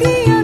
You.